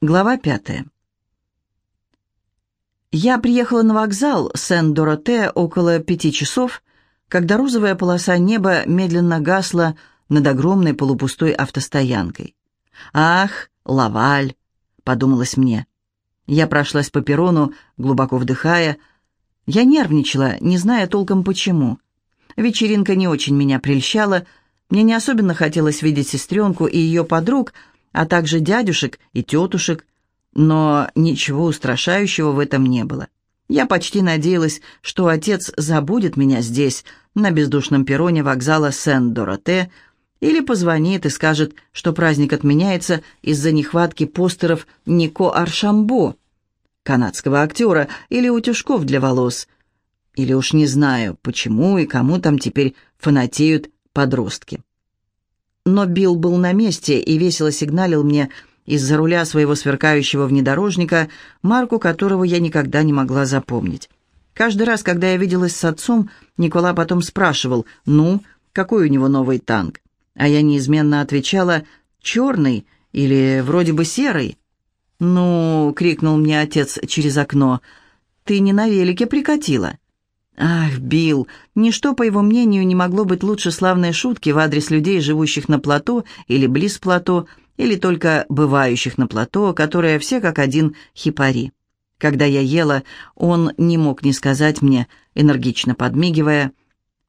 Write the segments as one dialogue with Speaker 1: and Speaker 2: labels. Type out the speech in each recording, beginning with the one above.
Speaker 1: Глава пятая. Я приехала на вокзал Сен-Дороте около пяти часов, когда розовая полоса неба медленно гасла над огромной полупустой автостоянкой. «Ах, Лаваль!» — подумалось мне. Я прошлась по перрону, глубоко вдыхая. Я нервничала, не зная толком почему. Вечеринка не очень меня прельщала, мне не особенно хотелось видеть сестренку и ее подруг — а также дядюшек и тетушек, но ничего устрашающего в этом не было. Я почти надеялась, что отец забудет меня здесь, на бездушном перроне вокзала Сен-Дороте, или позвонит и скажет, что праздник отменяется из-за нехватки постеров Нико Аршамбо, канадского актера, или утюжков для волос. Или уж не знаю, почему и кому там теперь фанатеют подростки. Но Билл был на месте и весело сигналил мне из-за руля своего сверкающего внедорожника, марку которого я никогда не могла запомнить. Каждый раз, когда я виделась с отцом, Никола потом спрашивал, «Ну, какой у него новый танк?» А я неизменно отвечала, «Черный или вроде бы серый?» «Ну», — крикнул мне отец через окно, — «ты не на велике прикатила». Ах, Билл, ничто, по его мнению, не могло быть лучше славной шутки в адрес людей, живущих на плато или близ плато, или только бывающих на плато, которые все как один хипари. Когда я ела, он не мог не сказать мне, энергично подмигивая,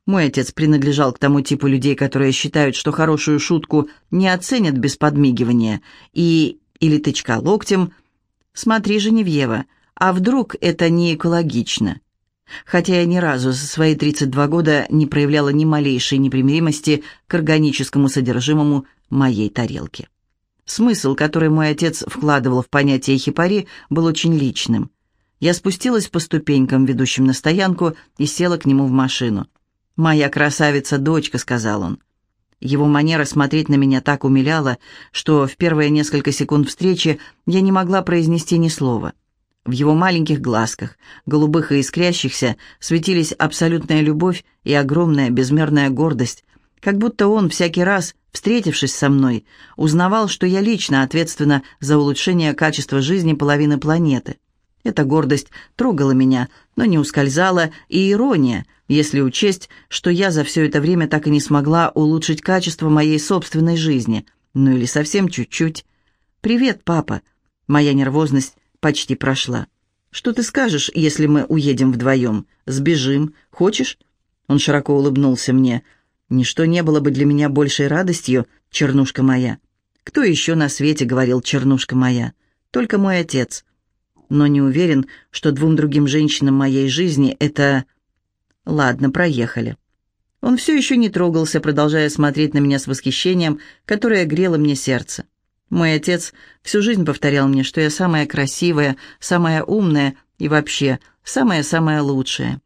Speaker 1: мой отец принадлежал к тому типу людей, которые считают, что хорошую шутку не оценят без подмигивания, и или тычка локтем «Смотри, Женевьева, а вдруг это не экологично?» Хотя я ни разу за свои 32 года не проявляла ни малейшей непримиримости к органическому содержимому моей тарелки. Смысл, который мой отец вкладывал в понятие хипари, был очень личным. Я спустилась по ступенькам, ведущим на стоянку, и села к нему в машину. «Моя красавица-дочка», — сказал он. Его манера смотреть на меня так умиляла, что в первые несколько секунд встречи я не могла произнести ни слова. В его маленьких глазках, голубых и искрящихся, светились абсолютная любовь и огромная безмерная гордость, как будто он всякий раз, встретившись со мной, узнавал, что я лично ответственна за улучшение качества жизни половины планеты. Эта гордость трогала меня, но не ускользала, и ирония, если учесть, что я за все это время так и не смогла улучшить качество моей собственной жизни, ну или совсем чуть-чуть. «Привет, папа!» Моя нервозность почти прошла. «Что ты скажешь, если мы уедем вдвоем? Сбежим? Хочешь?» Он широко улыбнулся мне. «Ничто не было бы для меня большей радостью, чернушка моя». «Кто еще на свете?» — говорил чернушка моя. «Только мой отец». Но не уверен, что двум другим женщинам моей жизни это... Ладно, проехали. Он все еще не трогался, продолжая смотреть на меня с восхищением, которое грело мне сердце. Мой отец всю жизнь повторял мне, что я самая красивая, самая умная и вообще самая-самая лучшая.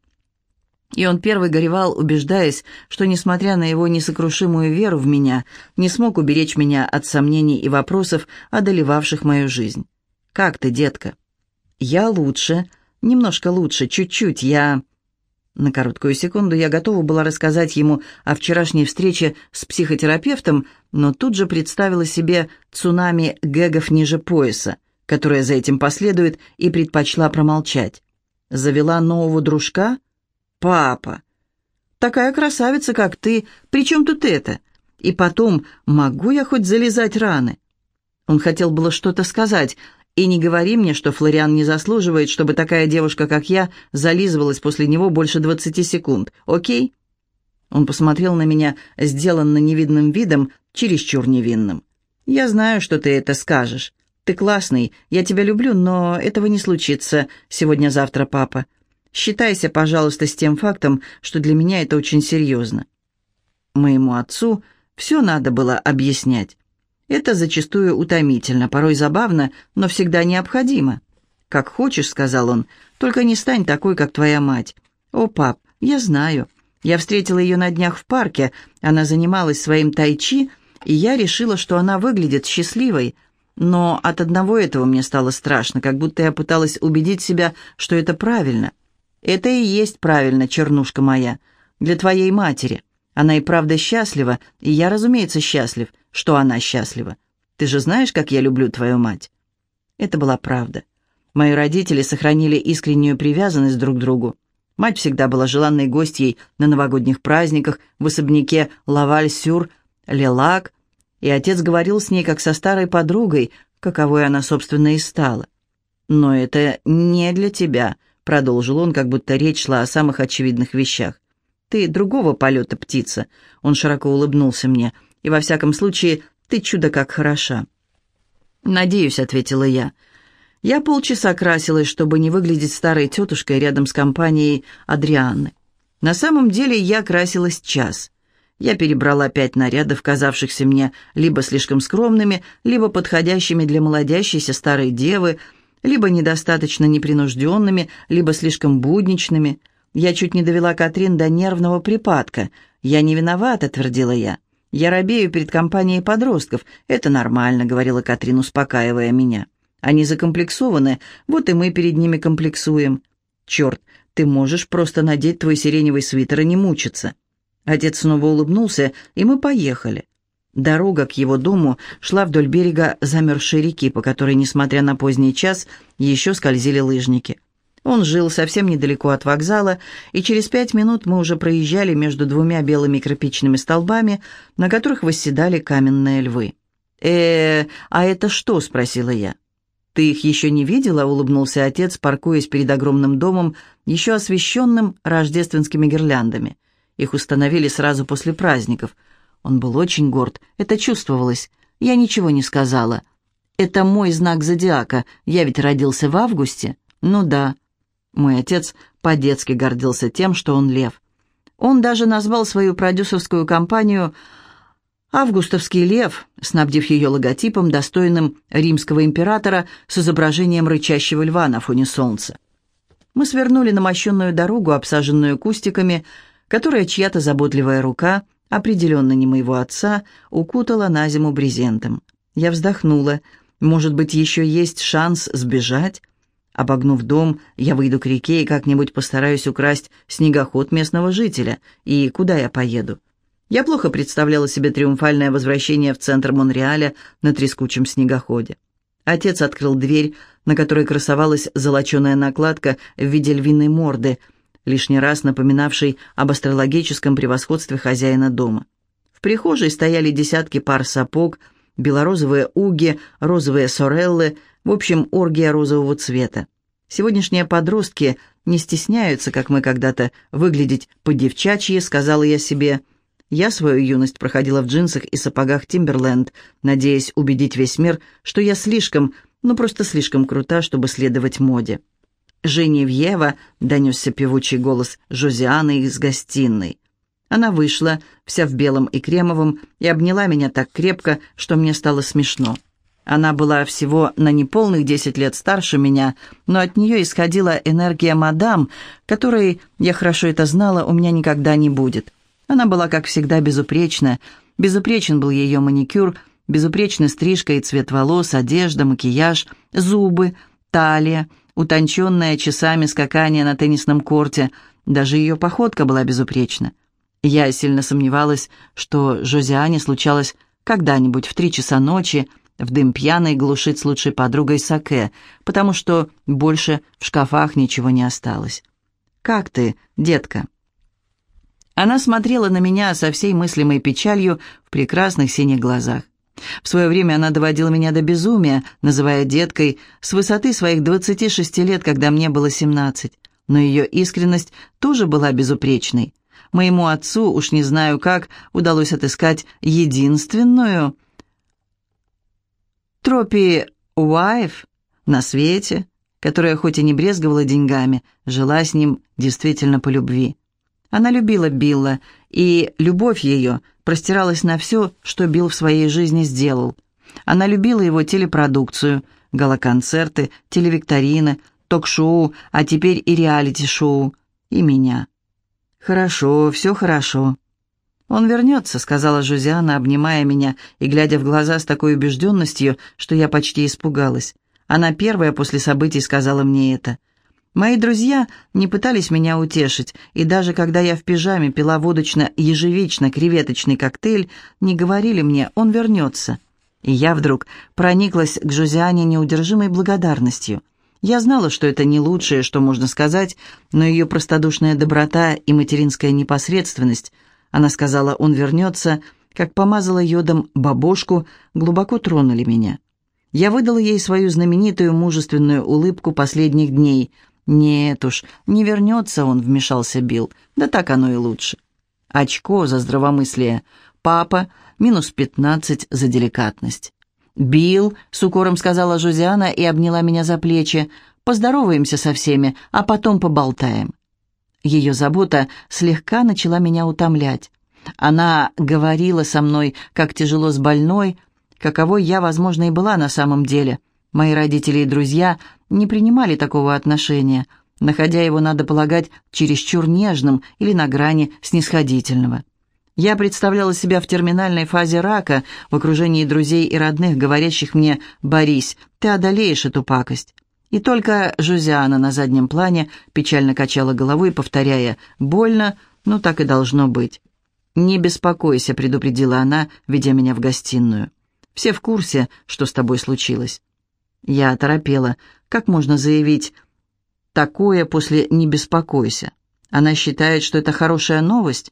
Speaker 1: И он первый горевал, убеждаясь, что, несмотря на его несокрушимую веру в меня, не смог уберечь меня от сомнений и вопросов, одолевавших мою жизнь. «Как ты, детка?» «Я лучше, немножко лучше, чуть-чуть, я...» На короткую секунду я готова была рассказать ему о вчерашней встрече с психотерапевтом, но тут же представила себе цунами гэгов ниже пояса, которое за этим последует, и предпочла промолчать. Завела нового дружка? Папа! Такая красавица, как ты, при чем тут это? И потом, могу я хоть залезать раны? Он хотел было что-то сказать, и не говори мне, что Флориан не заслуживает, чтобы такая девушка, как я, зализывалась после него больше двадцати секунд. Окей?» Он посмотрел на меня, сделанно невидным видом, чересчур невинным. «Я знаю, что ты это скажешь. Ты классный, я тебя люблю, но этого не случится сегодня-завтра, папа. Считайся, пожалуйста, с тем фактом, что для меня это очень серьезно». Моему отцу все надо было объяснять. Это зачастую утомительно, порой забавно, но всегда необходимо. «Как хочешь», — сказал он, — «только не стань такой, как твоя мать». «О, пап, я знаю. Я встретила ее на днях в парке. Она занималась своим тайчи, и я решила, что она выглядит счастливой. Но от одного этого мне стало страшно, как будто я пыталась убедить себя, что это правильно. Это и есть правильно, чернушка моя, для твоей матери. Она и правда счастлива, и я, разумеется, счастлив, что она счастлива. Ты же знаешь, как я люблю твою мать?» Это была правда. Мои родители сохранили искреннюю привязанность друг к другу. Мать всегда была желанной гостьей на новогодних праздниках в особняке Лаваль-Сюр, Лелак, и отец говорил с ней как со старой подругой, каковой она, собственно, и стала. «Но это не для тебя», — продолжил он, как будто речь шла о самых очевидных вещах. «Ты другого полета птица», — он широко улыбнулся мне, «и во всяком случае ты чудо как хороша». «Надеюсь», — ответила я, — я полчаса красилась, чтобы не выглядеть старой тетушкой рядом с компанией Адрианны. На самом деле я красилась час. Я перебрала пять нарядов, казавшихся мне либо слишком скромными, либо подходящими для молодящейся старой девы, либо недостаточно непринужденными, либо слишком будничными. Я чуть не довела Катрин до нервного припадка. «Я не виновата», — твердила я. «Я робею перед компанией подростков. Это нормально», — говорила Катрин, успокаивая меня. Они закомплексованы, вот и мы перед ними комплексуем. Черт, ты можешь просто надеть твой сиреневый свитер и не мучиться». Отец снова улыбнулся, и мы поехали. Дорога к его дому шла вдоль берега замерзшей реки, по которой, несмотря на поздний час, еще скользили лыжники. Он жил совсем недалеко от вокзала, и через пять минут мы уже проезжали между двумя белыми кирпичными столбами, на которых восседали каменные львы. «Э, а это что?» — спросила я. «Ты их еще не видела?» — улыбнулся отец, паркуясь перед огромным домом, еще освещенным рождественскими гирляндами. Их установили сразу после праздников. Он был очень горд, это чувствовалось. Я ничего не сказала. «Это мой знак зодиака, я ведь родился в августе?» «Ну да». Мой отец по-детски гордился тем, что он лев. Он даже назвал свою продюсерскую компанию Августовский лев, снабдив ее логотипом, достойным римского императора с изображением рычащего льва на фоне солнца. Мы свернули на мощенную дорогу, обсаженную кустиками, которая чья-то заботливая рука, определенно не моего отца, укутала на зиму брезентом. Я вздохнула. Может быть, еще есть шанс сбежать? Обогнув дом, я выйду к реке и как-нибудь постараюсь украсть снегоход местного жителя. И куда я поеду? Я плохо представляла себе триумфальное возвращение в центр Монреаля на трескучем снегоходе. Отец открыл дверь, на которой красовалась золоченая накладка в виде львиной морды, лишний раз напоминавшей об астрологическом превосходстве хозяина дома. В прихожей стояли десятки пар сапог, белорозовые уги, розовые сореллы, в общем, оргия розового цвета. Сегодняшние подростки не стесняются, как мы когда-то, выглядеть по-девчачьи, сказала я себе – я свою юность проходила в джинсах и сапогах Тимберленд, надеясь убедить весь мир, что я слишком, ну просто слишком крута, чтобы следовать моде. «Женевьева», — донесся певучий голос Жозианы из гостиной. Она вышла, вся в белом и кремовом, и обняла меня так крепко, что мне стало смешно. Она была всего на неполных десять лет старше меня, но от нее исходила энергия мадам, которой, я хорошо это знала, у меня никогда не будет. Она была, как всегда, безупречна. Безупречен был ее маникюр, безупречна стрижка и цвет волос, одежда, макияж, зубы, талия, утонченное часами скакание на теннисном корте. Даже ее походка была безупречна. Я сильно сомневалась, что Жозиане случалось когда-нибудь в три часа ночи в дым пьяной глушить с лучшей подругой Саке, потому что больше в шкафах ничего не осталось. «Как ты, детка?» Она смотрела на меня со всей мыслимой печалью в прекрасных синих глазах. В свое время она доводила меня до безумия, называя деткой, с высоты своих 26 лет, когда мне было 17. Но ее искренность тоже была безупречной. Моему отцу, уж не знаю как, удалось отыскать единственную тропи Уайф на свете, которая хоть и не брезговала деньгами, жила с ним действительно по любви. Она любила Билла, и любовь ее простиралась на все, что Билл в своей жизни сделал. Она любила его телепродукцию, галоконцерты, телевикторины, ток-шоу, а теперь и реалити-шоу, и меня. «Хорошо, все хорошо». «Он вернется», — сказала Жузиана, обнимая меня и глядя в глаза с такой убежденностью, что я почти испугалась. Она первая после событий сказала мне это. Мои друзья не пытались меня утешить, и даже когда я в пижаме пила водочно-ежевично-креветочный коктейль, не говорили мне «он вернется». И я вдруг прониклась к Жозиане неудержимой благодарностью. Я знала, что это не лучшее, что можно сказать, но ее простодушная доброта и материнская непосредственность, она сказала, он вернется, как помазала йодом бабушку, глубоко тронули меня. Я выдала ей свою знаменитую мужественную улыбку последних дней. «Нет уж, не вернется он», — вмешался Билл. «Да так оно и лучше». Очко за здравомыслие. Папа минус пятнадцать за деликатность. «Билл», — с укором сказала Жозиана и обняла меня за плечи, «поздороваемся со всеми, а потом поболтаем». Ее забота слегка начала меня утомлять. Она говорила со мной, как тяжело с больной, каковой я, возможно, и была на самом деле. Мои родители и друзья не принимали такого отношения, находя его, надо полагать, чересчур нежным или на грани снисходительного. Я представляла себя в терминальной фазе рака, в окружении друзей и родных, говорящих мне «Борис, ты одолеешь эту пакость». И только Жузиана на заднем плане печально качала головой, повторяя «Больно, но так и должно быть». «Не беспокойся», — предупредила она, ведя меня в гостиную. «Все в курсе, что с тобой случилось». Я оторопела. Как можно заявить такое после «не беспокойся»? Она считает, что это хорошая новость?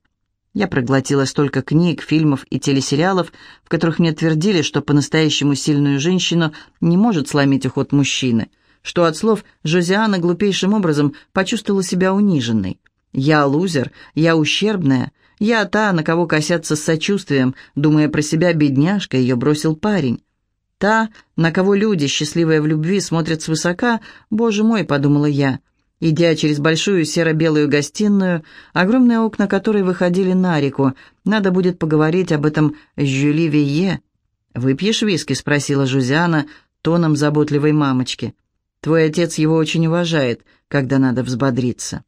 Speaker 1: Я проглотила столько книг, фильмов и телесериалов, в которых мне твердили, что по-настоящему сильную женщину не может сломить уход мужчины, что от слов Жозиана глупейшим образом почувствовала себя униженной. Я лузер, я ущербная, я та, на кого косятся с сочувствием, думая про себя, бедняжка, ее бросил парень. Та, на кого люди, счастливые в любви, смотрят свысока, боже мой, подумала я, — Идя через большую серо-белую гостиную, огромные окна которой выходили на реку, надо будет поговорить об этом с Жюли Вие. «Выпьешь виски?» — спросила Жузиана тоном заботливой мамочки. «Твой отец его очень уважает, когда надо взбодриться».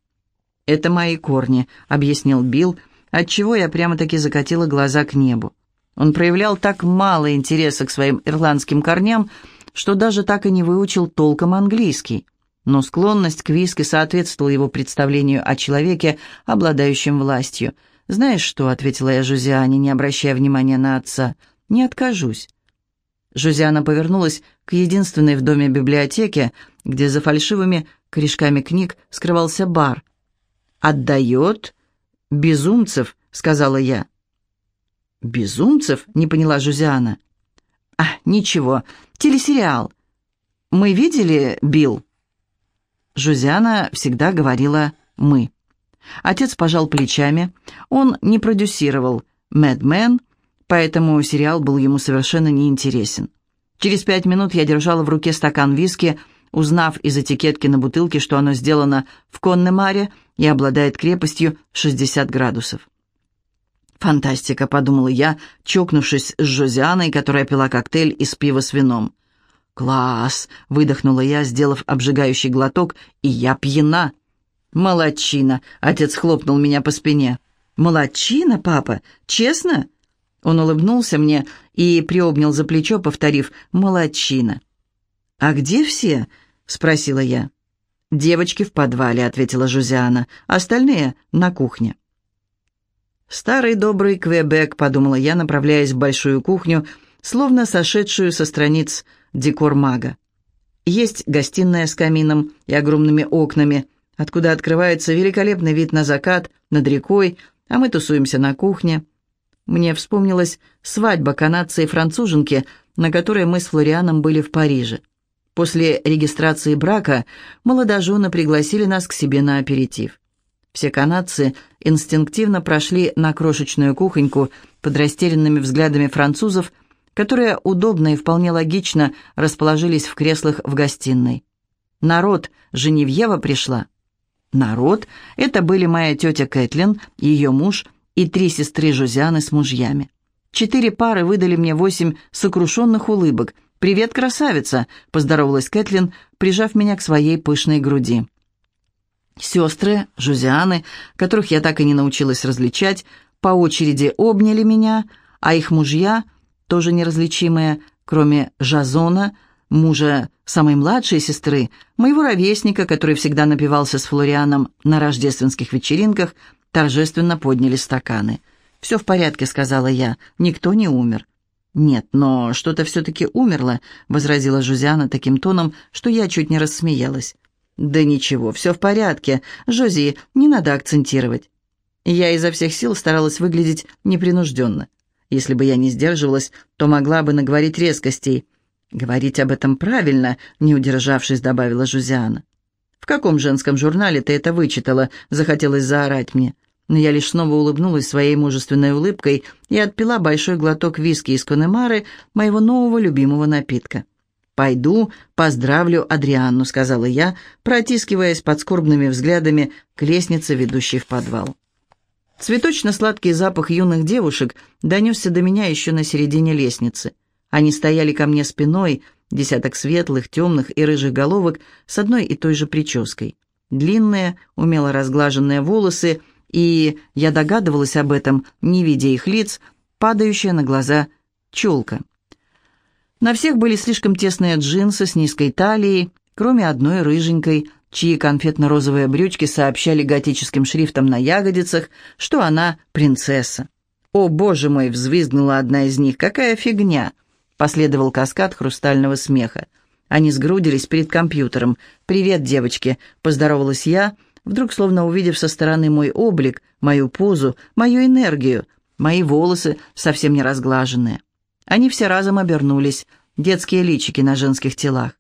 Speaker 1: «Это мои корни», — объяснил Билл, отчего я прямо-таки закатила глаза к небу. Он проявлял так мало интереса к своим ирландским корням, что даже так и не выучил толком английский но склонность к виски соответствовала его представлению о человеке, обладающем властью. «Знаешь что?» — ответила я Жузиане, не обращая внимания на отца. «Не откажусь». Жузиана повернулась к единственной в доме библиотеке, где за фальшивыми корешками книг скрывался бар. «Отдает? Безумцев», — сказала я. «Безумцев?» — не поняла Жузиана. «А, ничего, телесериал. Мы видели, Билл?» Жузиана всегда говорила «мы». Отец пожал плечами. Он не продюсировал «Мэдмен», поэтому сериал был ему совершенно неинтересен. Через пять минут я держала в руке стакан виски, узнав из этикетки на бутылке, что оно сделано в Коннемаре и обладает крепостью 60 градусов. «Фантастика», — подумала я, чокнувшись с Жозианой, которая пила коктейль из пива с вином. «Класс!» — выдохнула я, сделав обжигающий глоток, и я пьяна. «Молодчина!» — отец хлопнул меня по спине. «Молодчина, папа? Честно?» Он улыбнулся мне и приобнял за плечо, повторив «молодчина». «А где все?» — спросила я. «Девочки в подвале», — ответила Жузиана. «Остальные на кухне». «Старый добрый Квебек», — подумала я, направляясь в большую кухню, словно сошедшую со страниц декор мага. Есть гостиная с камином и огромными окнами, откуда открывается великолепный вид на закат, над рекой, а мы тусуемся на кухне. Мне вспомнилась свадьба канадца и француженки, на которой мы с Флорианом были в Париже. После регистрации брака молодожены пригласили нас к себе на аперитив. Все канадцы инстинктивно прошли на крошечную кухоньку под растерянными взглядами французов которые удобно и вполне логично расположились в креслах в гостиной. Народ, Женевьева пришла. Народ — это были моя тетя Кэтлин, ее муж и три сестры Жузианы с мужьями. Четыре пары выдали мне восемь сокрушенных улыбок. «Привет, красавица!» — поздоровалась Кэтлин, прижав меня к своей пышной груди. Сестры, Жузианы, которых я так и не научилась различать, по очереди обняли меня, а их мужья тоже неразличимые, кроме Жазона, мужа самой младшей сестры, моего ровесника, который всегда напивался с Флорианом на рождественских вечеринках, торжественно подняли стаканы. «Все в порядке», — сказала я, — «никто не умер». «Нет, но что-то все-таки умерло», — возразила Жузиана таким тоном, что я чуть не рассмеялась. «Да ничего, все в порядке. Жози, не надо акцентировать». Я изо всех сил старалась выглядеть непринужденно. Если бы я не сдерживалась, то могла бы наговорить резкостей. «Говорить об этом правильно», — не удержавшись, добавила Жузиана. «В каком женском журнале ты это вычитала?» — захотелось заорать мне. Но я лишь снова улыбнулась своей мужественной улыбкой и отпила большой глоток виски из Конемары, моего нового любимого напитка. «Пойду поздравлю Адрианну», — сказала я, протискиваясь под скорбными взглядами к лестнице, ведущей в подвал. Цветочно-сладкий запах юных девушек донесся до меня еще на середине лестницы. Они стояли ко мне спиной, десяток светлых, темных и рыжих головок с одной и той же прической. Длинные, умело разглаженные волосы, и я догадывалась об этом, не видя их лиц, падающая на глаза челка. На всех были слишком тесные джинсы с низкой талией, кроме одной рыженькой, чьи конфетно-розовые брючки сообщали готическим шрифтом на ягодицах, что она принцесса. «О, боже мой!» — взвизгнула одна из них. «Какая фигня!» — последовал каскад хрустального смеха. Они сгрудились перед компьютером. «Привет, девочки!» — поздоровалась я, вдруг словно увидев со стороны мой облик, мою позу, мою энергию, мои волосы совсем не разглаженные. Они все разом обернулись, детские личики на женских телах.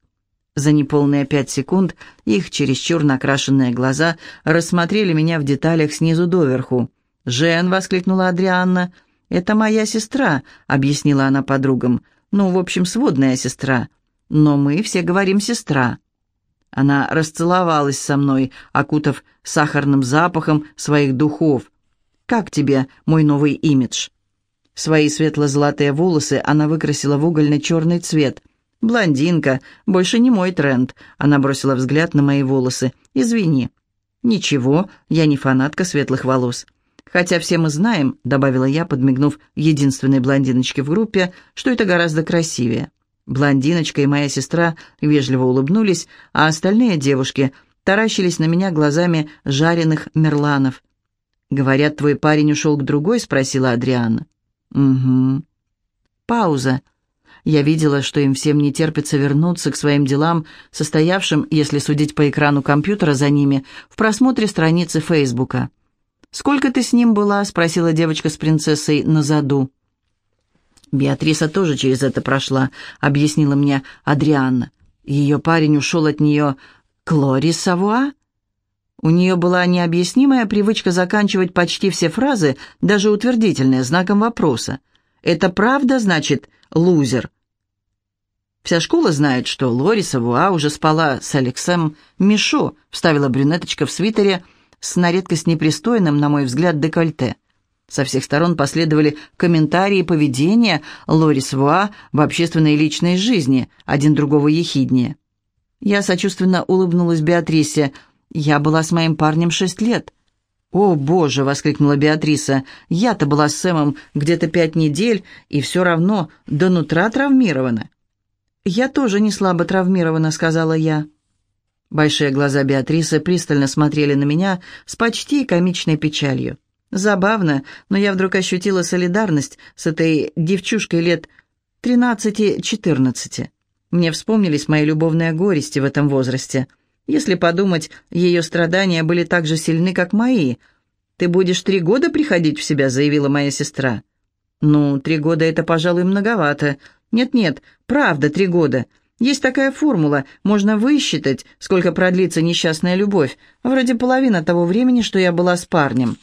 Speaker 1: За неполные пять секунд их чересчур накрашенные глаза рассмотрели меня в деталях снизу доверху. «Жен!» — воскликнула Адрианна. «Это моя сестра», — объяснила она подругам. «Ну, в общем, сводная сестра. Но мы все говорим «сестра». Она расцеловалась со мной, окутав сахарным запахом своих духов. «Как тебе мой новый имидж?» Свои светло-золотые волосы она выкрасила в угольно-черный цвет. «Блондинка, больше не мой тренд», — она бросила взгляд на мои волосы. «Извини». «Ничего, я не фанатка светлых волос». «Хотя все мы знаем», — добавила я, подмигнув единственной блондиночке в группе, «что это гораздо красивее». Блондиночка и моя сестра вежливо улыбнулись, а остальные девушки таращились на меня глазами жареных мерланов. «Говорят, твой парень ушел к другой?» — спросила Адриана. «Угу». Пауза. Я видела, что им всем не терпится вернуться к своим делам, состоявшим, если судить по экрану компьютера за ними, в просмотре страницы Фейсбука. «Сколько ты с ним была?» — спросила девочка с принцессой на заду. «Беатриса тоже через это прошла», — объяснила мне Адрианна. Ее парень ушел от нее к Лори Савуа? У нее была необъяснимая привычка заканчивать почти все фразы, даже утвердительные, знаком вопроса. «Это правда, значит, лузер?» «Вся школа знает, что Лори Савуа уже спала с Алексем Мишо», вставила брюнеточка в свитере с на редкость непристойным, на мой взгляд, декольте. Со всех сторон последовали комментарии поведения Лори Савуа в общественной и личной жизни, один другого ехиднее. Я сочувственно улыбнулась Беатрисе – я была с моим парнем шесть лет». «О, боже!» — воскликнула Беатриса. «Я-то была с Сэмом где-то пять недель, и все равно до нутра травмирована». «Я тоже не слабо травмирована», — сказала я. Большие глаза Беатрисы пристально смотрели на меня с почти комичной печалью. Забавно, но я вдруг ощутила солидарность с этой девчушкой лет тринадцати-четырнадцати. Мне вспомнились мои любовные горести в этом возрасте — если подумать, ее страдания были так же сильны, как мои. «Ты будешь три года приходить в себя», — заявила моя сестра. «Ну, три года — это, пожалуй, многовато. Нет-нет, правда, три года. Есть такая формула, можно высчитать, сколько продлится несчастная любовь, вроде половина того времени, что я была с парнем».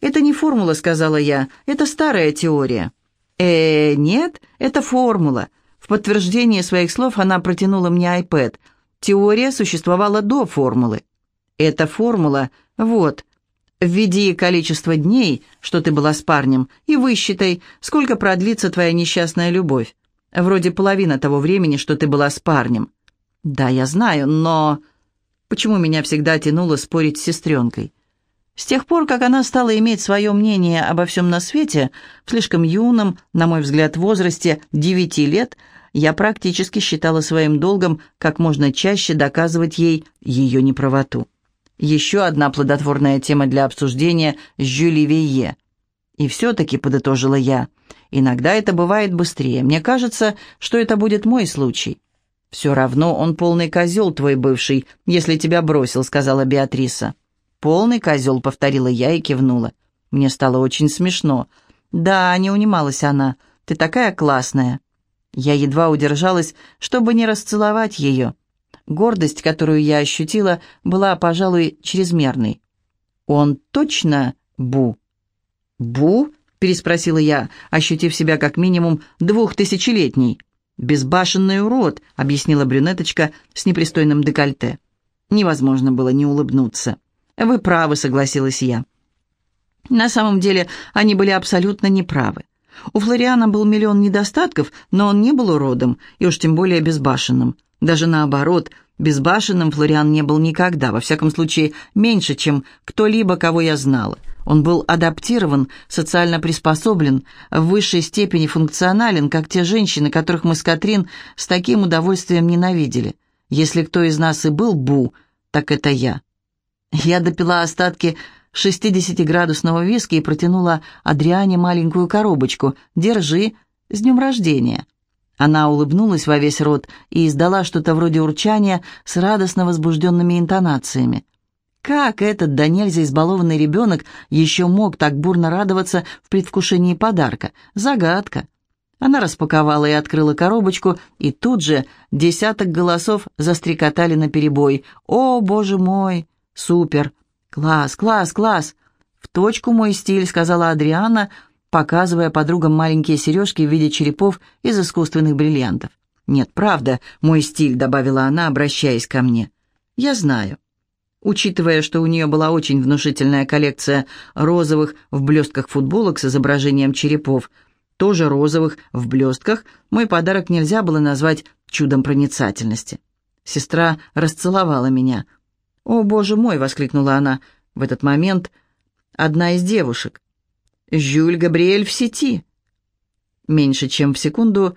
Speaker 1: «Это не формула», — сказала я, — «это старая теория». «Э, нет, это формула». В подтверждение своих слов она протянула мне iPad — Теория существовала до формулы. Эта формула, вот, введи количество дней, что ты была с парнем, и высчитай, сколько продлится твоя несчастная любовь. Вроде половина того времени, что ты была с парнем. Да, я знаю, но... Почему меня всегда тянуло спорить с сестренкой? С тех пор, как она стала иметь свое мнение обо всем на свете, в слишком юном, на мой взгляд, возрасте девяти лет – я практически считала своим долгом как можно чаще доказывать ей ее неправоту. Еще одна плодотворная тема для обсуждения Жюли Вейе. И все-таки, подытожила я, иногда это бывает быстрее. Мне кажется, что это будет мой случай. «Все равно он полный козел, твой бывший, если тебя бросил», — сказала Беатриса. «Полный козел», — повторила я и кивнула. Мне стало очень смешно. «Да, не унималась она, ты такая классная». Я едва удержалась, чтобы не расцеловать ее. Гордость, которую я ощутила, была, пожалуй, чрезмерной. «Он точно Бу?» «Бу?» — переспросила я, ощутив себя как минимум двухтысячелетней. «Безбашенный урод», — объяснила брюнеточка с непристойным декольте. Невозможно было не улыбнуться. «Вы правы», — согласилась я. На самом деле они были абсолютно неправы. У Флориана был миллион недостатков, но он не был уродом, и уж тем более безбашенным. Даже наоборот, безбашенным Флориан не был никогда, во всяком случае, меньше, чем кто-либо, кого я знала. Он был адаптирован, социально приспособлен, в высшей степени функционален, как те женщины, которых мы с Катрин с таким удовольствием ненавидели. Если кто из нас и был Бу, так это я. Я допила остатки 60-градусного виски и протянула Адриане маленькую коробочку. «Держи, с днем рождения!» Она улыбнулась во весь рот и издала что-то вроде урчания с радостно возбужденными интонациями. Как этот до нельзя избалованный ребенок еще мог так бурно радоваться в предвкушении подарка? Загадка. Она распаковала и открыла коробочку, и тут же десяток голосов застрекотали наперебой. «О, боже мой! Супер! «Класс, класс, класс!» «В точку мой стиль», — сказала Адриана, показывая подругам маленькие сережки в виде черепов из искусственных бриллиантов. «Нет, правда, мой стиль», — добавила она, обращаясь ко мне. «Я знаю». Учитывая, что у нее была очень внушительная коллекция розовых в блестках футболок с изображением черепов, тоже розовых в блестках, мой подарок нельзя было назвать чудом проницательности. Сестра расцеловала меня — «О, боже мой!» — воскликнула она. В этот момент одна из девушек. «Жюль Габриэль в сети!» Меньше чем в секунду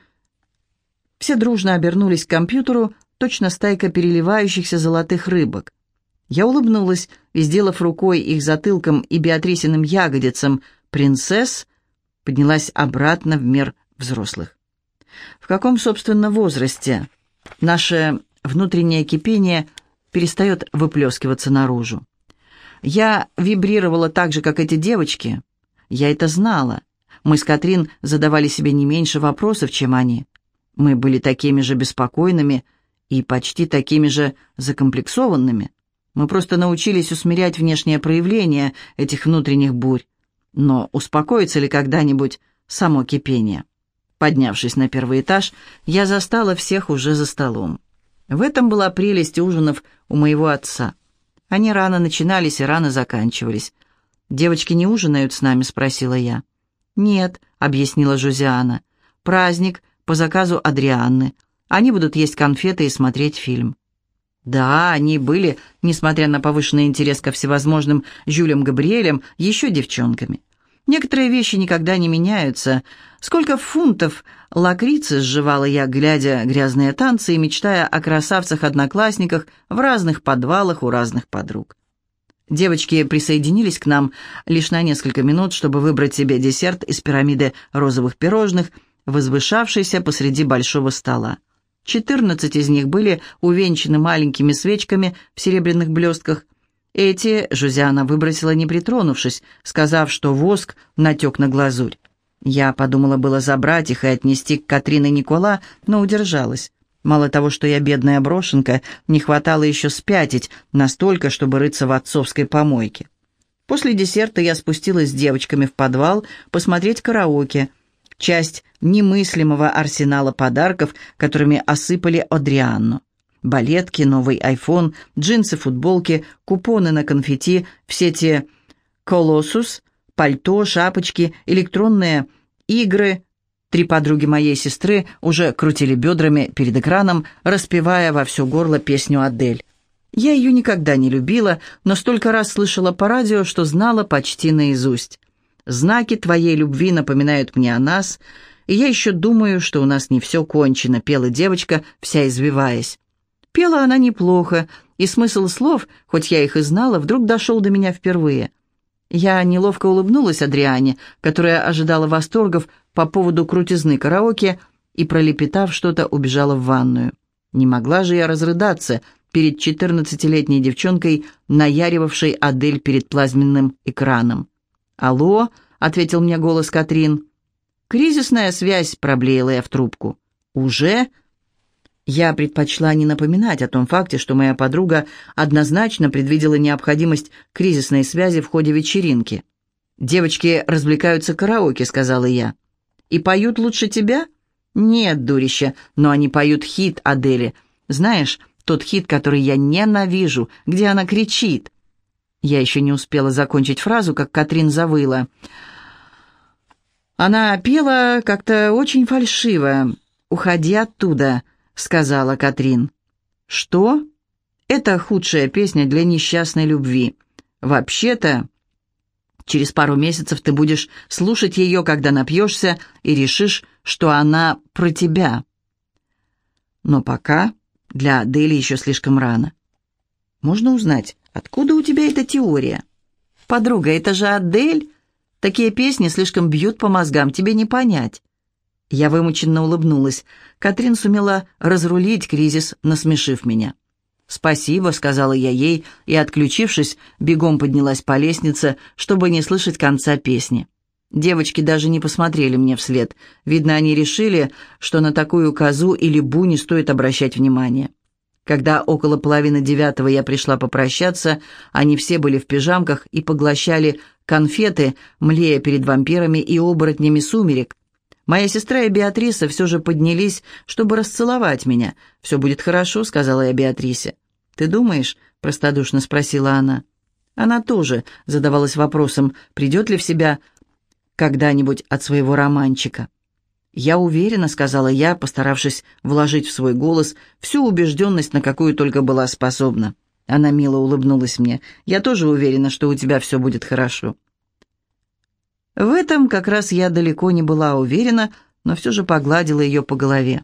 Speaker 1: все дружно обернулись к компьютеру, точно стайка переливающихся золотых рыбок. Я улыбнулась и, сделав рукой их затылком и Беатрисиным ягодицам «принцесс», поднялась обратно в мир взрослых. В каком, собственно, возрасте наше внутреннее кипение перестает выплескиваться наружу. Я вибрировала так же, как эти девочки. Я это знала. Мы с Катрин задавали себе не меньше вопросов, чем они. Мы были такими же беспокойными и почти такими же закомплексованными. Мы просто научились усмирять внешнее проявление этих внутренних бурь. Но успокоится ли когда-нибудь само кипение? Поднявшись на первый этаж, я застала всех уже за столом. В этом была прелесть ужинов у моего отца. Они рано начинались и рано заканчивались. «Девочки не ужинают с нами?» — спросила я. «Нет», — объяснила Жузиана. «Праздник по заказу Адрианны. Они будут есть конфеты и смотреть фильм». Да, они были, несмотря на повышенный интерес ко всевозможным Жюлем Габриэлем, еще девчонками. Некоторые вещи никогда не меняются. Сколько фунтов лакрицы сживала я, глядя грязные танцы и мечтая о красавцах-одноклассниках в разных подвалах у разных подруг. Девочки присоединились к нам лишь на несколько минут, чтобы выбрать себе десерт из пирамиды розовых пирожных, возвышавшейся посреди большого стола. Четырнадцать из них были увенчаны маленькими свечками в серебряных блестках – эти Жузиана выбросила, не притронувшись, сказав, что воск натек на глазурь. Я подумала было забрать их и отнести к Катрин и Никола, но удержалась. Мало того, что я бедная брошенка, не хватало еще спятить настолько, чтобы рыться в отцовской помойке. После десерта я спустилась с девочками в подвал посмотреть караоке, часть немыслимого арсенала подарков, которыми осыпали Одрианну. Балетки, новый айфон, джинсы, футболки, купоны на конфетти, все те «Колоссус», пальто, шапочки, электронные игры. Три подруги моей сестры уже крутили бедрами перед экраном, распевая во все горло песню «Адель». Я ее никогда не любила, но столько раз слышала по радио, что знала почти наизусть. «Знаки твоей любви напоминают мне о нас», и я еще думаю, что у нас не все кончено», — пела девочка, вся извиваясь. Пела она неплохо, и смысл слов, хоть я их и знала, вдруг дошел до меня впервые. Я неловко улыбнулась Адриане, которая ожидала восторгов по поводу крутизны караоке и, пролепетав что-то, убежала в ванную. Не могла же я разрыдаться перед четырнадцатилетней девчонкой, наяривавшей Адель перед плазменным экраном. «Алло», — ответил мне голос Катрин. «Кризисная связь», — проблеяла я в трубку. «Уже?» Я предпочла не напоминать о том факте, что моя подруга однозначно предвидела необходимость кризисной связи в ходе вечеринки. «Девочки развлекаются караоке», — сказала я. «И поют лучше тебя?» «Нет, дурище, но они поют хит Адели. Знаешь, тот хит, который я ненавижу, где она кричит». Я еще не успела закончить фразу, как Катрин завыла. Она пела как-то очень фальшиво. «Уходи оттуда», сказала Катрин. «Что?» «Это худшая песня для несчастной любви. Вообще-то, через пару месяцев ты будешь слушать ее, когда напьешься, и решишь, что она про тебя. Но пока для Адели еще слишком рано. Можно узнать, откуда у тебя эта теория? Подруга, это же Адель. Такие песни слишком бьют по мозгам, тебе не понять. Я вымученно улыбнулась. Катрин сумела разрулить кризис, насмешив меня. «Спасибо», — сказала я ей, и, отключившись, бегом поднялась по лестнице, чтобы не слышать конца песни. Девочки даже не посмотрели мне вслед. Видно, они решили, что на такую козу или бу не стоит обращать внимания. Когда около половины девятого я пришла попрощаться, они все были в пижамках и поглощали конфеты, млея перед вампирами и оборотнями сумерек, Моя сестра и Беатриса все же поднялись, чтобы расцеловать меня. «Все будет хорошо», — сказала я Беатрисе. «Ты думаешь?» — простодушно спросила она. Она тоже задавалась вопросом, придет ли в себя когда-нибудь от своего романчика. «Я уверена», — сказала я, постаравшись вложить в свой голос всю убежденность, на какую только была способна. Она мило улыбнулась мне. «Я тоже уверена, что у тебя все будет хорошо». В этом как раз я далеко не была уверена, но все же погладила ее по голове.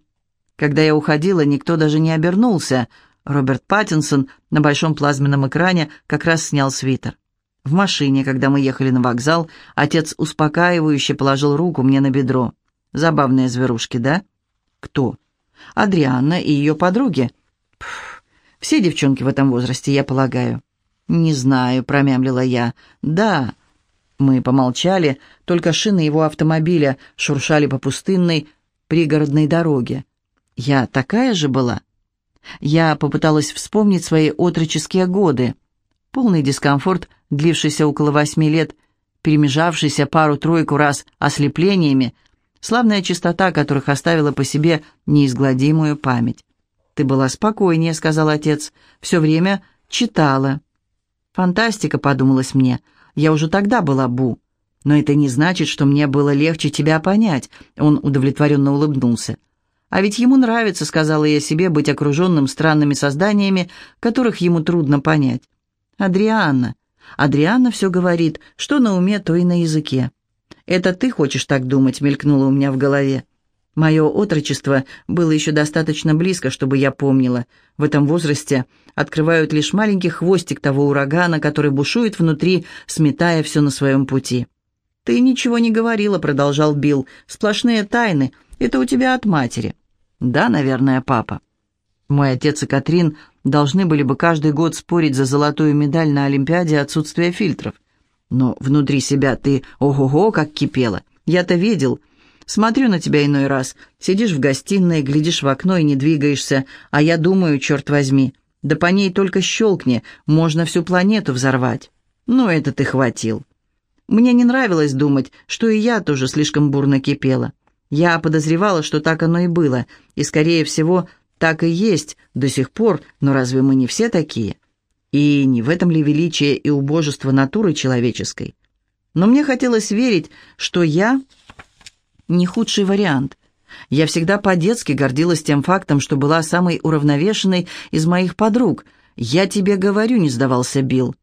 Speaker 1: Когда я уходила, никто даже не обернулся. Роберт Паттинсон на большом плазменном экране как раз снял свитер. В машине, когда мы ехали на вокзал, отец успокаивающе положил руку мне на бедро. Забавные зверушки, да? Кто? Адрианна и ее подруги. Пф, все девчонки в этом возрасте, я полагаю. Не знаю, промямлила я. Да, мы помолчали, только шины его автомобиля шуршали по пустынной пригородной дороге. Я такая же была. Я попыталась вспомнить свои отроческие годы. Полный дискомфорт, длившийся около восьми лет, перемежавшийся пару-тройку раз ослеплениями, славная чистота которых оставила по себе неизгладимую память. «Ты была спокойнее», — сказал отец, — «все время читала». «Фантастика», — подумалось мне, — я уже тогда была Бу. Но это не значит, что мне было легче тебя понять. Он удовлетворенно улыбнулся. А ведь ему нравится, сказала я себе, быть окруженным странными созданиями, которых ему трудно понять. Адрианна. Адрианна все говорит, что на уме, то и на языке. «Это ты хочешь так думать?» — мелькнуло у меня в голове. Мое отрочество было еще достаточно близко, чтобы я помнила. В этом возрасте открывают лишь маленький хвостик того урагана, который бушует внутри, сметая все на своем пути. «Ты ничего не говорила», — продолжал Билл. «Сплошные тайны. Это у тебя от матери». «Да, наверное, папа». Мой отец и Катрин должны были бы каждый год спорить за золотую медаль на Олимпиаде отсутствия фильтров. Но внутри себя ты ого-го как кипела. Я-то видел. Смотрю на тебя иной раз. Сидишь в гостиной, глядишь в окно и не двигаешься, а я думаю, черт возьми, да по ней только щелкни, можно всю планету взорвать. Ну, это ты хватил. Мне не нравилось думать, что и я тоже слишком бурно кипела. Я подозревала, что так оно и было, и, скорее всего, так и есть до сих пор, но разве мы не все такие? И не в этом ли величие и убожество натуры человеческой? Но мне хотелось верить, что я не худший вариант. Я всегда по-детски гордилась тем фактом, что была самой уравновешенной из моих подруг. «Я тебе говорю», — не сдавался Билл.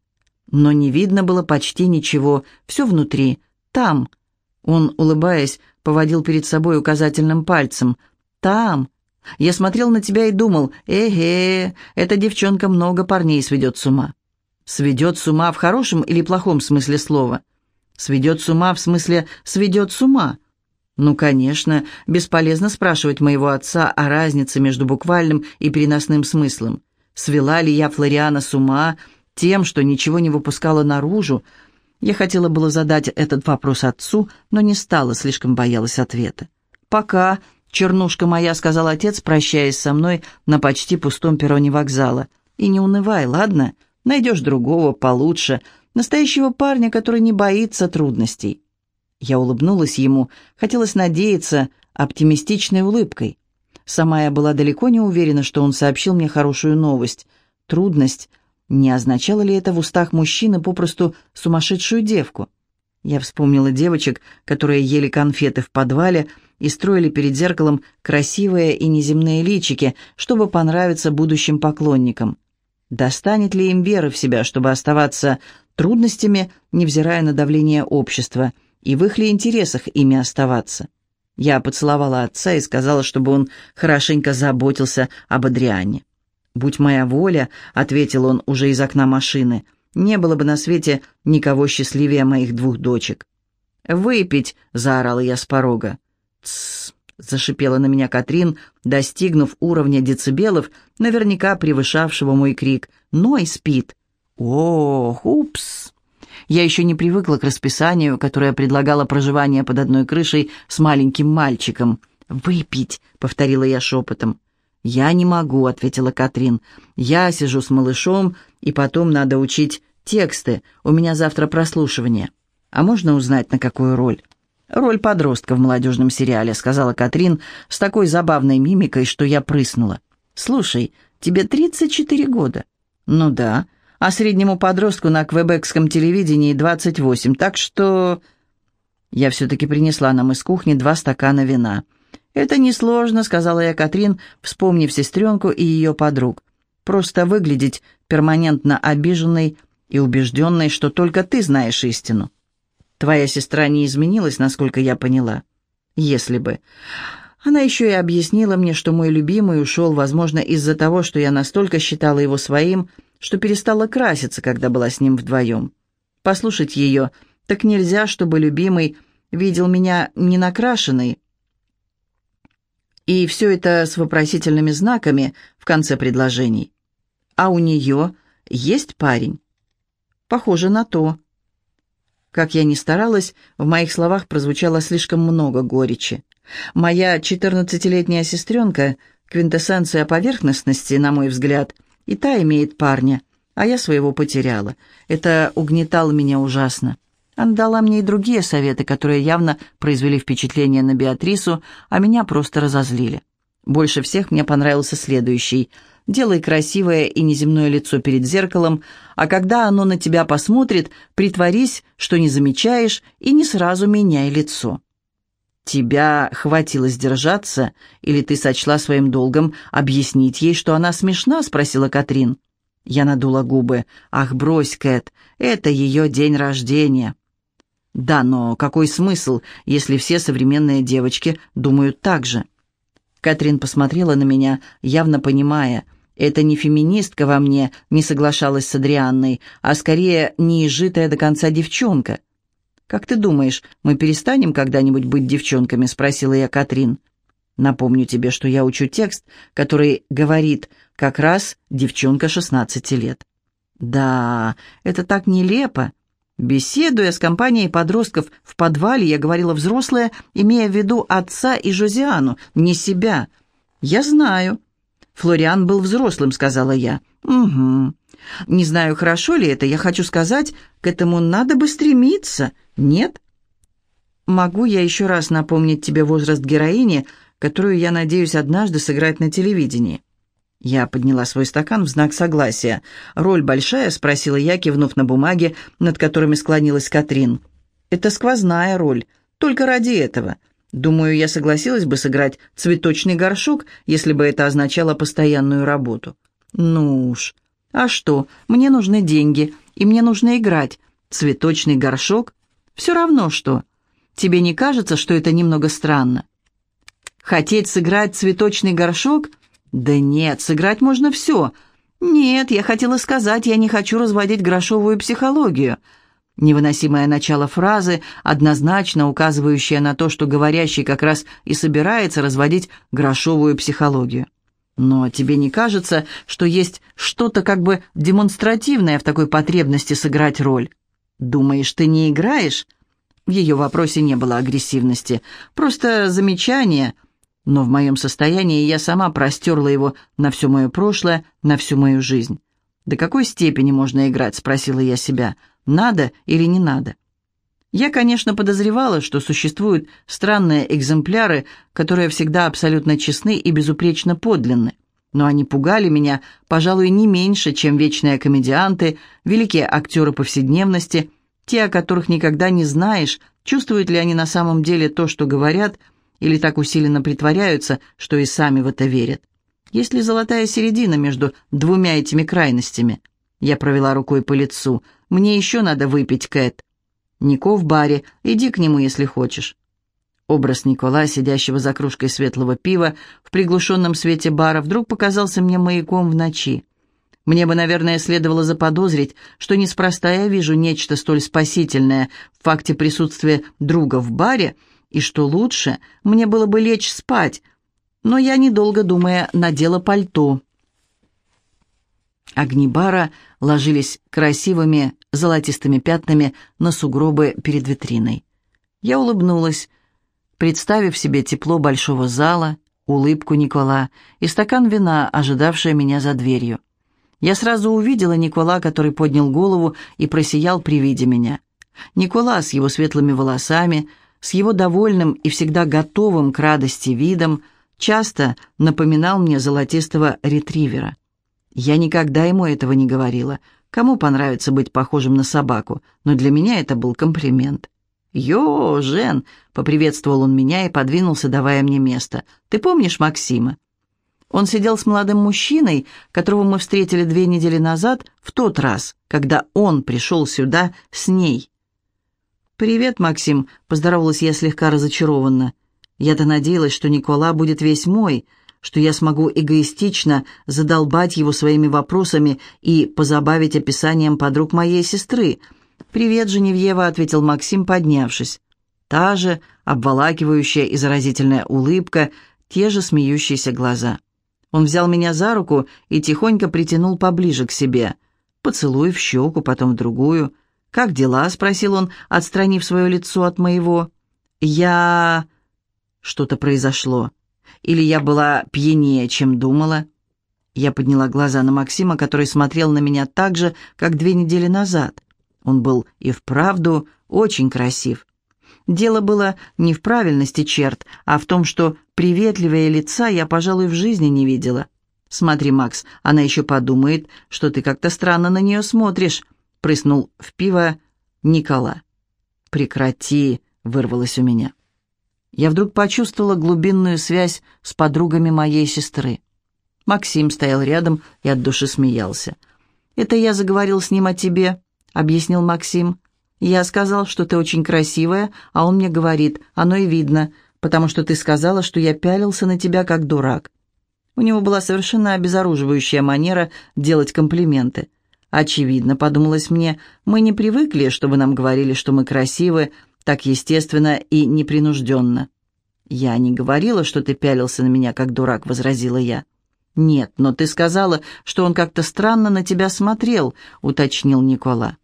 Speaker 1: Но не видно было почти ничего, все внутри, там. Он, улыбаясь, поводил перед собой указательным пальцем. «Там». Я смотрел на тебя и думал, «Эге, эта девчонка много парней сведет с ума». Сведет с ума в хорошем или плохом смысле слова? Сведет с ума в смысле «сведет с ума». Ну, конечно, бесполезно спрашивать моего отца о разнице между буквальным и переносным смыслом. Свела ли я Флориана с ума тем, что ничего не выпускала наружу? Я хотела было задать этот вопрос отцу, но не стала, слишком боялась ответа. «Пока, чернушка моя», — сказал отец, прощаясь со мной на почти пустом перроне вокзала. «И не унывай, ладно? Найдешь другого, получше, настоящего парня, который не боится трудностей». Я улыбнулась ему, хотелось надеяться оптимистичной улыбкой. Сама я была далеко не уверена, что он сообщил мне хорошую новость. Трудность. Не означало ли это в устах мужчины попросту сумасшедшую девку? Я вспомнила девочек, которые ели конфеты в подвале и строили перед зеркалом красивые и неземные личики, чтобы понравиться будущим поклонникам. Достанет ли им веры в себя, чтобы оставаться трудностями, невзирая на давление общества, и в их ли интересах ими оставаться? Я поцеловала отца и сказала, чтобы он хорошенько заботился об Адриане. «Будь моя воля», — ответил он уже из окна машины, — «не было бы на свете никого счастливее моих двух дочек». «Выпить!» — заорала я с порога. «Тссс!» — зашипела на меня Катрин, достигнув уровня децибелов, наверняка превышавшего мой крик. «Ной спит!» «Ох, упс!» Я еще не привыкла к расписанию, которое предлагало проживание под одной крышей с маленьким мальчиком. «Выпить», — повторила я шепотом. «Я не могу», — ответила Катрин. «Я сижу с малышом, и потом надо учить тексты. У меня завтра прослушивание. А можно узнать, на какую роль?» «Роль подростка в молодежном сериале», — сказала Катрин с такой забавной мимикой, что я прыснула. «Слушай, тебе 34 года». «Ну да, а среднему подростку на квебекском телевидении 28, так что...» Я все-таки принесла нам из кухни два стакана вина. «Это несложно», — сказала я Катрин, вспомнив сестренку и ее подруг. «Просто выглядеть перманентно обиженной и убежденной, что только ты знаешь истину. Твоя сестра не изменилась, насколько я поняла. Если бы...» Она еще и объяснила мне, что мой любимый ушел, возможно, из-за того, что я настолько считала его своим, что перестала краситься, когда была с ним вдвоем. Послушать ее, так нельзя, чтобы любимый видел меня не накрашенной. И все это с вопросительными знаками в конце предложений. А у нее есть парень? Похоже на то. Как я ни старалась, в моих словах прозвучало слишком много горечи. Моя четырнадцатилетняя сестренка, квинтэссенция поверхностности, на мой взгляд, и та имеет парня, а я своего потеряла. Это угнетало меня ужасно. Она дала мне и другие советы, которые явно произвели впечатление на Беатрису, а меня просто разозлили. Больше всех мне понравился следующий. «Делай красивое и неземное лицо перед зеркалом, а когда оно на тебя посмотрит, притворись, что не замечаешь, и не сразу меняй лицо». «Тебя хватило сдержаться, или ты сочла своим долгом объяснить ей, что она смешна?» — спросила Катрин. Я надула губы. «Ах, брось, Кэт, это ее день рождения». «Да, но какой смысл, если все современные девочки думают так же?» Катрин посмотрела на меня, явно понимая. «Это не феминистка во мне не соглашалась с Адрианной, а скорее неизжитая до конца девчонка». «Как ты думаешь, мы перестанем когда-нибудь быть девчонками?» — спросила я Катрин. «Напомню тебе, что я учу текст, который говорит как раз девчонка 16 лет». «Да, это так нелепо». Беседуя с компанией подростков в подвале, я говорила взрослая, имея в виду отца и Жозиану, не себя. «Я знаю». «Флориан был взрослым», — сказала я. «Угу. Не знаю, хорошо ли это, я хочу сказать, к этому надо бы стремиться, нет? Могу я еще раз напомнить тебе возраст героини, которую я надеюсь однажды сыграть на телевидении?» Я подняла свой стакан в знак согласия. «Роль большая?» — спросила я, кивнув на бумаге, над которыми склонилась Катрин. «Это сквозная роль. Только ради этого. Думаю, я согласилась бы сыграть цветочный горшок, если бы это означало постоянную работу». «Ну уж. А что, мне нужны деньги, и мне нужно играть. Цветочный горшок? Все равно что. Тебе не кажется, что это немного странно? Хотеть сыграть цветочный горшок? Да нет, сыграть можно все. «Нет, я хотела сказать, я не хочу разводить грошовую психологию». Невыносимое начало фразы, однозначно указывающее на то, что говорящий как раз и собирается разводить грошовую психологию. Но тебе не кажется, что есть что-то как бы демонстративное в такой потребности сыграть роль? Думаешь, ты не играешь? В ее вопросе не было агрессивности, просто замечание, но в моем состоянии я сама простерла его на все мое прошлое, на всю мою жизнь. «До какой степени можно играть?» — спросила я себя. «Надо или не надо?» Я, конечно, подозревала, что существуют странные экземпляры, которые всегда абсолютно честны и безупречно подлинны. Но они пугали меня, пожалуй, не меньше, чем вечные комедианты, великие актеры повседневности, те, о которых никогда не знаешь, чувствуют ли они на самом деле то, что говорят, или так усиленно притворяются, что и сами в это верят. Есть ли золотая середина между двумя этими крайностями? Я провела рукой по лицу. «Мне еще надо выпить, Кэт». Нико в баре, иди к нему, если хочешь». Образ Никола, сидящего за кружкой светлого пива в приглушенном свете бара, вдруг показался мне маяком в ночи. Мне бы, наверное, следовало заподозрить, что неспроста я вижу нечто столь спасительное в факте присутствия друга в баре, и что лучше, мне было бы лечь спать, но я, недолго думая, надела пальто. Огни бара ложились красивыми золотистыми пятнами на сугробы перед витриной. Я улыбнулась, представив себе тепло большого зала, улыбку Никола и стакан вина, ожидавшая меня за дверью. Я сразу увидела Никола, который поднял голову и просиял при виде меня. Никола с его светлыми волосами, с его довольным и всегда готовым к радости видом, часто напоминал мне золотистого ретривера. Я никогда ему этого не говорила. Кому понравится быть похожим на собаку? Но для меня это был комплимент. «Йо, Жен!» — поприветствовал он меня и подвинулся, давая мне место. «Ты помнишь Максима?» Он сидел с молодым мужчиной, которого мы встретили две недели назад, в тот раз, когда он пришел сюда с ней. «Привет, Максим», — поздоровалась я слегка разочарованно. Я-то надеялась, что Никола будет весь мой — что я смогу эгоистично задолбать его своими вопросами и позабавить описанием подруг моей сестры. «Привет, Женевьева», — ответил Максим, поднявшись. Та же обволакивающая и заразительная улыбка, те же смеющиеся глаза. Он взял меня за руку и тихонько притянул поближе к себе. Поцелуй в щеку, потом в другую. «Как дела?» — спросил он, отстранив свое лицо от моего. «Я...» Что-то произошло. Или я была пьянее, чем думала? Я подняла глаза на Максима, который смотрел на меня так же, как две недели назад. Он был и вправду очень красив. Дело было не в правильности черт, а в том, что приветливее лица я, пожалуй, в жизни не видела. «Смотри, Макс, она еще подумает, что ты как-то странно на нее смотришь», — прыснул в пиво Никола. «Прекрати», — вырвалось у меня я вдруг почувствовала глубинную связь с подругами моей сестры. Максим стоял рядом и от души смеялся. «Это я заговорил с ним о тебе», — объяснил Максим. «Я сказал, что ты очень красивая, а он мне говорит, оно и видно, потому что ты сказала, что я пялился на тебя как дурак». У него была совершенно обезоруживающая манера делать комплименты. «Очевидно», — подумалось мне, — «мы не привыкли, чтобы нам говорили, что мы красивы, так естественно и непринужденно. «Я не говорила, что ты пялился на меня, как дурак», — возразила я. «Нет, но ты сказала, что он как-то странно на тебя смотрел», — уточнил Никола.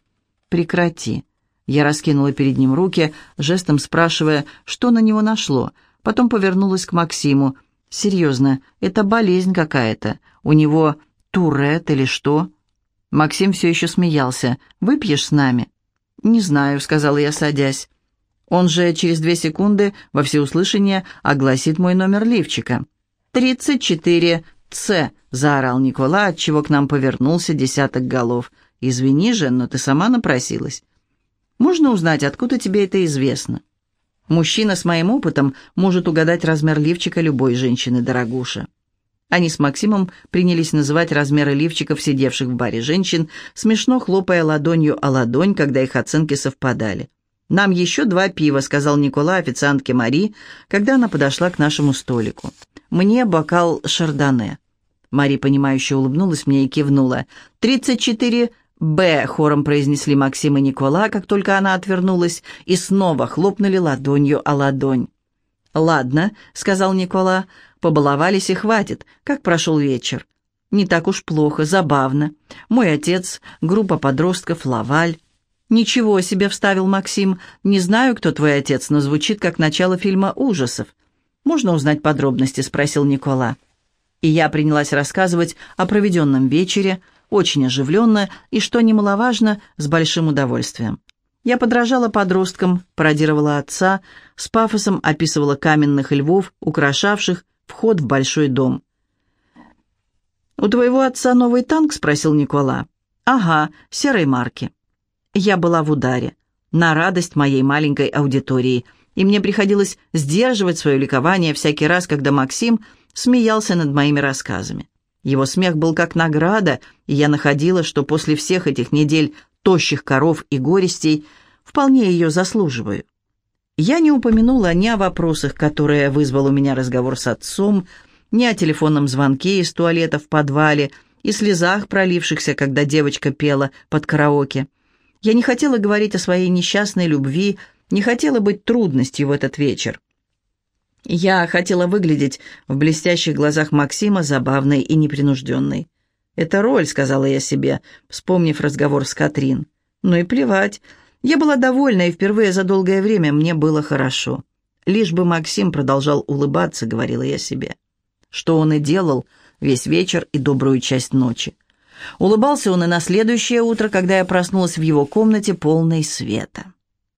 Speaker 1: «Прекрати». Я раскинула перед ним руки, жестом спрашивая, что на него нашло. Потом повернулась к Максиму. «Серьезно, это болезнь какая-то. У него турет или что?» Максим все еще смеялся. «Выпьешь с нами?» «Не знаю», — сказала я, садясь. Он же через две секунды во всеуслышание огласит мой номер лифчика. «Тридцать четыре Ц», — заорал Никола, отчего к нам повернулся десяток голов. «Извини же, но ты сама напросилась. Можно узнать, откуда тебе это известно?» Мужчина с моим опытом может угадать размер лифчика любой женщины, дорогуша. Они с Максимом принялись называть размеры лифчиков сидевших в баре женщин, смешно хлопая ладонью о ладонь, когда их оценки совпадали. «Нам еще два пива», — сказал Никола официантке Мари, когда она подошла к нашему столику. «Мне бокал шардоне». Мари, понимающе улыбнулась мне и кивнула. «Тридцать четыре «Б», — хором произнесли Максим и Никола, как только она отвернулась, и снова хлопнули ладонью о ладонь. «Ладно», — сказал Никола, — «побаловались и хватит. Как прошел вечер?» «Не так уж плохо, забавно. Мой отец, группа подростков, Лаваль». «Ничего себе», — вставил Максим. «Не знаю, кто твой отец, но звучит как начало фильма ужасов». «Можно узнать подробности?» — спросил Никола. И я принялась рассказывать о проведенном вечере, очень оживленно и, что немаловажно, с большим удовольствием. Я подражала подросткам, пародировала отца, с пафосом описывала каменных львов, украшавших вход в большой дом. «У твоего отца новый танк?» — спросил Никола. «Ага, серой марки». Я была в ударе, на радость моей маленькой аудитории, и мне приходилось сдерживать свое ликование всякий раз, когда Максим смеялся над моими рассказами. Его смех был как награда, и я находила, что после всех этих недель тощих коров и горестей вполне ее заслуживаю. Я не упомянула ни о вопросах, которые вызвал у меня разговор с отцом, ни о телефонном звонке из туалета в подвале и слезах, пролившихся, когда девочка пела под караоке. Я не хотела говорить о своей несчастной любви, не хотела быть трудностью в этот вечер. Я хотела выглядеть в блестящих глазах Максима забавной и непринужденной. «Это роль», — сказала я себе, вспомнив разговор с Катрин. «Ну и плевать. Я была довольна, и впервые за долгое время мне было хорошо. Лишь бы Максим продолжал улыбаться», — говорила я себе. Что он и делал весь вечер и добрую часть ночи. Улыбался он и на следующее утро, когда я проснулась в его комнате полной света.